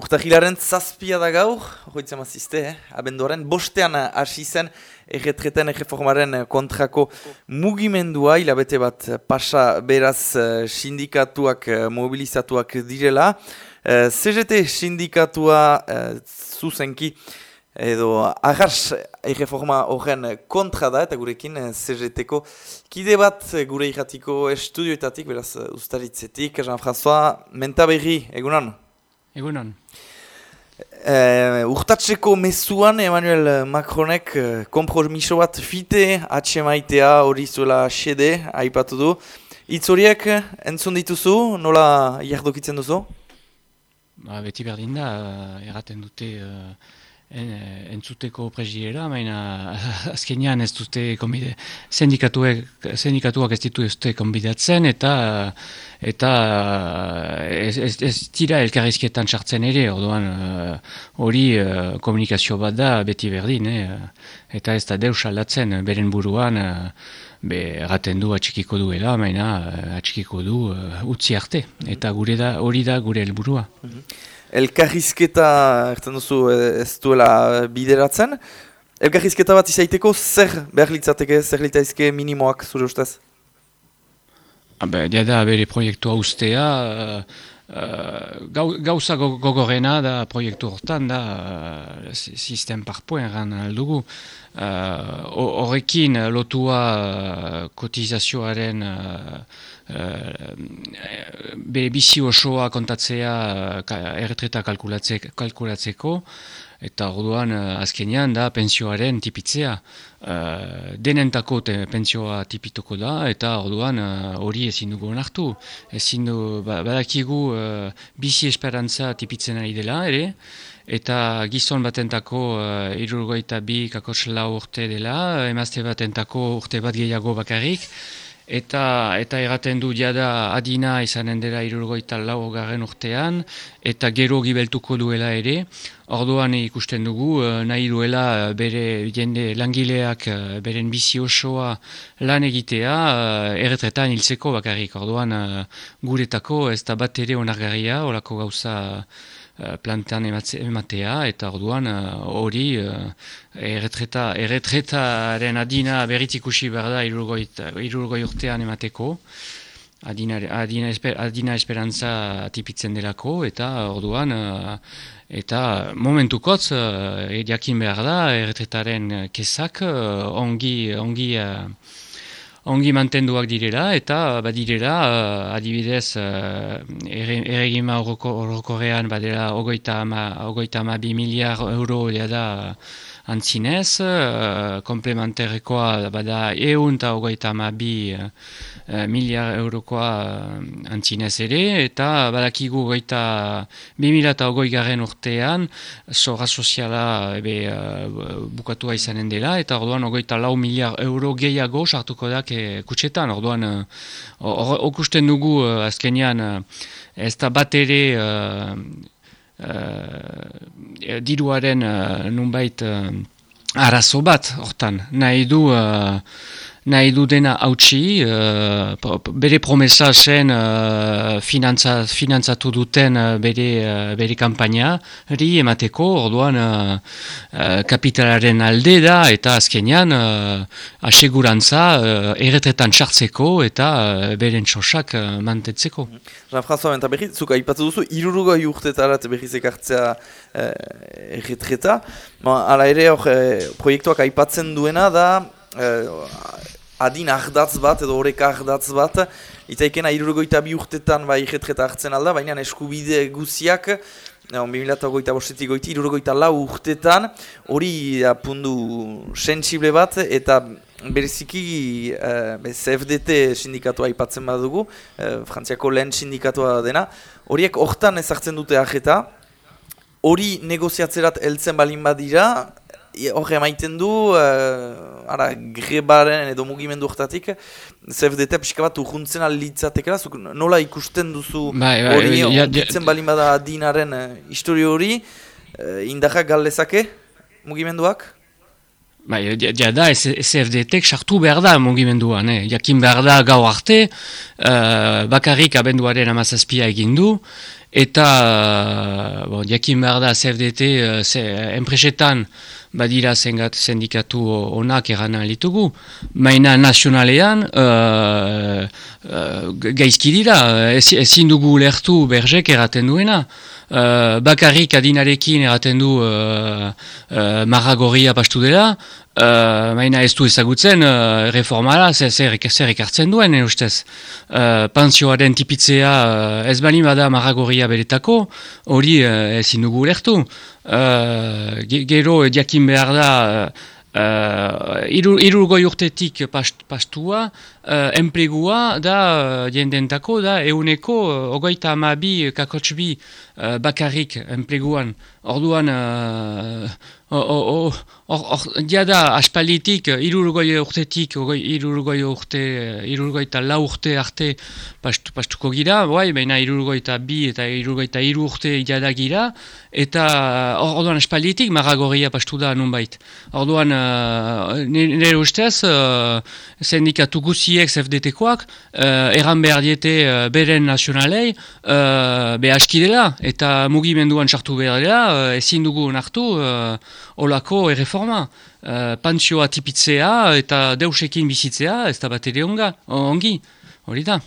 Urtahilaren zazpia da gaur, hoitzen mazizte, eh? abenduaren bostean hasi zen erretreten erreformaren kontrako mugimendua, hilabete bat pasa beraz eh, sindikatuak eh, mobilizatuak direla. Eh, CGT sindikatua zuzenki edo agars erreforma horren kontra da, eta gurekin CGT-ko kide bat gure irratiko estudioetatik, beraz ustaritzetik, Jean-François Mentaberri, egunan? Egunon. Uh, urtatzeko mezuan Emmanuel Macronek uh, kompromiso bat fite, atxe maitea hori zuela xede, aipatu du. Itz horiek entzun dituzu, nola jardokitzen duzu? Ba, beti berdin da, erraten dute en, entzuteko presidera, baina azkenean ez dute konbide, sindikatuak, sindikatuak ez ditu ez dute konbidatzen, eta eta ez, ez, ez tira elkarrizketan sartzen ere, orduan hori komunikazio bat da beti berdin, eh? eta ez da deus alatzen beren buruan, be erraten du atxikiko duela, baina atxikiko du utzi arte, eta gure da hori da gure helburua. Mhm elkarrizketa erten duzu eh, ez duela bideratzen. Elkarrizketa bat izaiteko zer behar litzateke, zer litzaizke minimoak zure ustez? Habe, dia da bere proiektua ustea, uh, gauza gogorena da proiektu hortan da uh, sistem parpoen gan aldugu. Uh, lotua uh, kotizazioaren Uh, be bizi osoa kontatzea uh, erretreta kalkulatzeko eta orduan uh, azkenean da pensioaren tipitzea. Uh, denentako te, pensioa tipituko da eta orduan hori uh, ezin dugu onartu. Ezin du, ba, badakigu uh, bizi esperantza tipitzen ari dela ere eta gizon batentako uh, irurgoita bi kakotxela urte dela emazte batentako urte bat gehiago bakarrik eta eta erraten du jada adina izanen dela irurgoita lau garren urtean, eta gero gibeltuko duela ere, orduan ikusten dugu eh, nahi duela eh, bere jende langileak eh, beren bizi osoa lan egitea erretretan hiltzeko bakarrik, orduan guretako ez da bat ere onargarria, olako gauza plantean ematea, eta orduan eh, hori uh, erretreta, erretretaren adina berritikusi behar da irurgoi urtean emateko, adina, adina, esper, adina esperantza tipitzen delako, eta orduan, eta momentukotz, uh, jakin behar da, erretretaren kesak ongi, ongi ongi mantenduak direla eta badirela uh, adibidez uh, erregima horrokorrean badela ogoita ama, ogoita ama bi miliar euro da antzinez, uh, komplementarrekoa bada eun eta ogoita ama bi uh, miliar eurokoa antzinez ere, eta badakigu goita bi mila eta ogoi garen urtean, zorra soziala ebe, bukatua izanen dela, eta orduan ogoita lau miliar euro gehiago sartuko da kutsetan, orduan okusten dugu azkenean ez da bat ere uh, uh, diruaren uh, nunbait uh, arazo bat, hortan, nahi du nahi du dena hautsi, uh, bere promesa zen uh, finantza, finantzatu duten uh, bere, uh, bere kampaina, ri emateko, orduan uh, uh, kapitalaren alde da, eta azkenean uh, asegurantza uh, erretretan txartzeko eta uh, beren txosak uh, mantetzeko. Jean-François Benta berri, zuka ipatu duzu, irurugoi urtetarat berriz ekartzea uh, erretreta. Hala ere, hor, proiektuak aipatzen duena da, adin ahdatz bat edo horrek ahdatz bat, itaikena irurogoita bi urtetan bai jetreta hartzen alda, baina eskubide guziak, no, 2008 bostetik goiti, irurogoita lau urtetan, hori apundu sensible bat, eta bereziki uh, CFDT sindikatua ipatzen badugu, uh, frantziako lehen sindikatua dena, horiek hortan ezartzen dute aheta, hori negoziatzerat heltzen balin badira, Horre maiten du, uh, ara, grebaren edo mugimendu horretatik, CFDT pixka bat urruntzen alitzatekela, nola ikusten duzu bai, bai, hori, bai, onditzen balin bada dinaren uh, historio hori, uh, indahak galdezake mugimenduak? Bai, ja da, SFDT-ek sartu behar da mugimenduan, eh? jakin behar da gau arte, uh, bakarrik abenduaren amazazpia egin du, eta bon, diakin behar da CFDT uh, enpresetan badira zengat sindikatu onak eran alitugu, maina nazionalean uh, uh, gaizki dira, ezin dugu lertu berzek eraten duena. Uh, bakarrik adinarekin eraten du uh, uh, marragoria pastu dela, Uh, maina ez du ezagutzen uh, reformala zer, zer, zer ekartzen duen, eh, ustez. Uh, Pantzioaren tipitzea uh, ez bali bada marragoria beretako, hori uh, ezin dugu lertu. Uh, gero diakin behar da Uh, irurgoi urtetik past, pastua, uh, enplegua da uh, jendentako, da euneko uh, ogoita amabi kakotsbi uh, bakarrik enpleguan. Orduan, uh, Hor, da, aspalitik, irurgoi urtetik, irurgoi urte, irurgoi eta la urte arte pastu, pastuko gira, bai, baina irurgoi eta bi eta irurgoi eta iru urte jada gira, eta orduan aspalitik marragoria pastu da nunbait. Orduan, uh, nire ustez, uh, sindikatu guziek ZFDT-koak, uh, erran behar diete uh, beren nazionalei, uh, be askidela, eta mugimenduan sartu behar dela, uh, ezin dugu nartu, uh, olako erreforma. Uh, Pantsioa tipitzea eta deusekin bizitzea, ez da bat ere onga, ongi, hori da.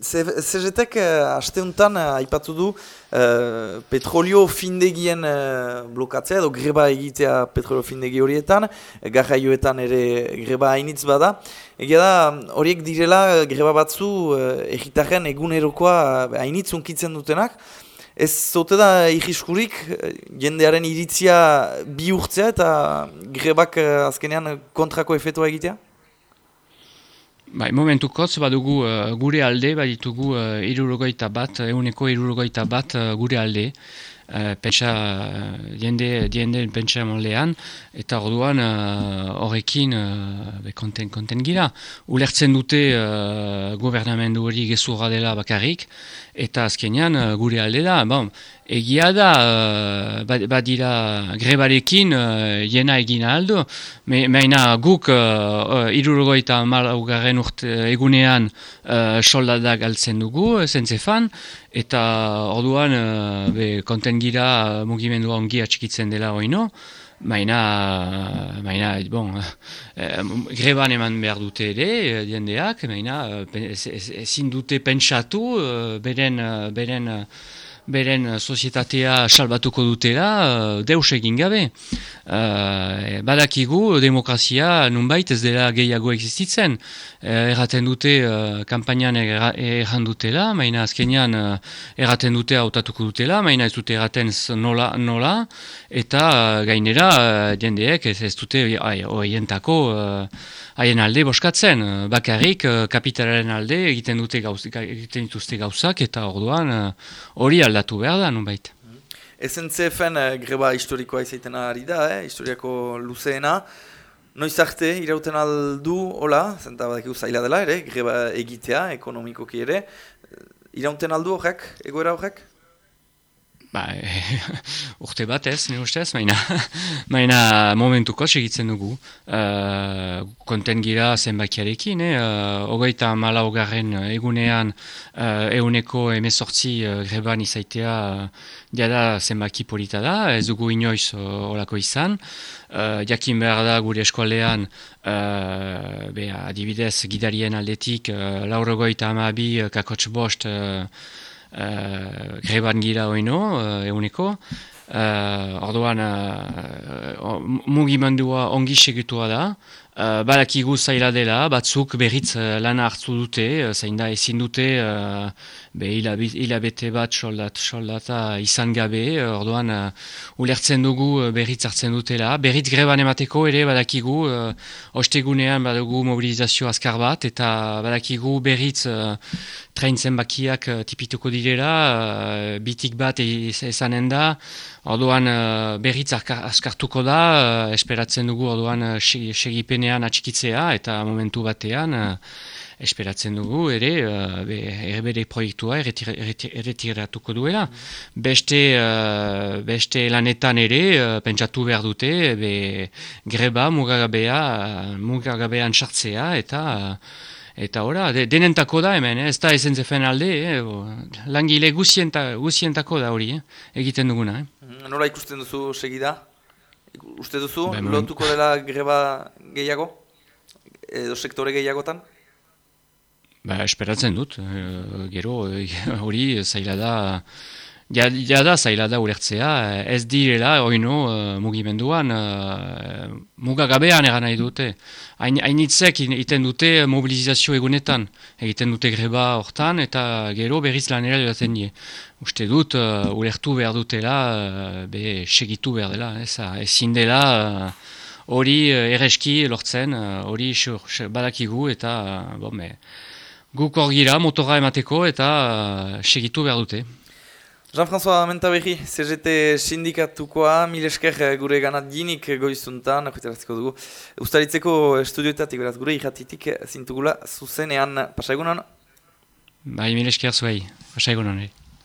Zezetek uh, asteuntan uh, aipatu du uh, petrolio findegien uh, blokatzea edo greba egitea petrolio findegi horietan, garraioetan ere greba hainitz bada. Egia da horiek direla greba batzu uh, egitaren egunerokoa hainitz unkitzen dutenak. Ez zote da iriskurik jendearen iritzia bi urtzea eta grebak uh, azkenean kontrako efetua egitea? Bai, momentu kotz badugu uh, gure alde, baditugu uh, irurogoita bat, eguneko irurogoita bat uh, gure alde. Uh, pentsa, uh, diende, diende pentsa molean, eta orduan horrekin uh, konten, konten gira. Ulertzen dute uh, gobernamendu hori gezurra dela bakarrik, eta azkenean uh, gure alde da. Bon, egia da, uh, badira grebarekin uh, jena egin aldo, me, meina guk uh, irurogoita malaugarren urte egunean uh, soldadak galtzen dugu, zentzefan, eta orduan uh, be, konten gira mugimendua ongi atxikitzen dela oino, Maina, maina, bon, eh, greban eman behar dute ere, diendeak, maina, ezin dute pentsatu, beren, beren, beren sozietatea salbatuko dutela, uh, deus egin gabe. Uh, badakigu, demokrazia nunbait ez dela gehiago existitzen. Erraten dute, kampainan erran dutela, maina azkenean erraten dute hautatuko dutela, maina ez dute erraten nola, nola eta gainera, jendeek ez, ez dute oientako haien alde boskatzen, eh, bakarrik kapitalaren alde egiten dute gauz, egiten dituzte gauzak eta orduan eh, hori aldatu behar da, nubait. Ezen zefen uh, greba historikoa izaiten ari da, eh? historiako luzeena. Noiz arte, irauten aldu, hola, zenta badak zaila dela ere, greba egitea, ekonomikoki ere. Irauten aldu horrek, egoera horrek? Ba, urte bat ez, ne ustez, maina, maina momentuko segitzen dugu. Uh, konten gira zenbakiarekin, eh? uh, ogeita mala hogarren egunean uh, euneko emezortzi uh, greban izaitea uh, diada zenbaki polita da, ez dugu inoiz olako izan. Uh, jakin behar da gure eskualean uh, be, adibidez gidarien aldetik uh, laurogoita amabi kakotx bost uh, uh, greban gira oino, uh, euneko. Uh, orduan, uh, mugimendua ongi segitua da. Uh, balakigu zaila dela, batzuk berriz uh, lana hartzu dute, uh, zain da ezin dute uh, be hilabete bat soldat, soldata izan gabe, orduan uh, ulertzen dugu berriz hartzen dutela. Berriz greban emateko ere badakigu, uh, ostegunean badugu mobilizazio azkar bat, eta badakigu berriz uh, train zenbakiak uh, tipituko direla, uh, bitik bat ezanen da, orduan uh, berriz askartuko da, uh, esperatzen dugu orduan uh, segipenean atxikitzea, eta momentu batean, esperatzen dugu ere be, proiektua erretiratuko duela. Beste, beste lanetan ere pentsatu behar dute be, greba mugagabea, mugagabean sartzea eta Eta ora, de, denentako da hemen, eh? ez da ezen alde, eh? langile guzientako da hori, eh? egiten duguna. Eh? Nola ikusten duzu segida? Uste duzu, ben, lotuko dela greba gehiago? Edo sektore gehiagotan? Ba, esperatzen dut, e, gero hori zaila da, Ja, ja da, zaila da ulertzea, ez direla, oino, uh, mugimenduan, uh, mugagabean egan nahi dute. Hainitzek iten dute mobilizazio egunetan, egiten dute greba hortan, eta gero berriz lanera joaten die. Uste dut, uh, ulertu behar dutela, uh, be, segitu behar dela, ez, ezin dela, hori uh, erreski lortzen, hori uh, badakigu, eta, uh, bon, guk hor gira, motora emateko, eta uh, segitu behar dute. Jean-François Mentaberri, CGT sindikatukoa, mil esker eh, gure ganat ginik goizuntan, akuitaratziko dugu. Uztaritzeko estudioetatik, beraz, gure ikatitik zintugula zuzenean, pasa egunan? Bai, mil esker zuei, pasa egunan.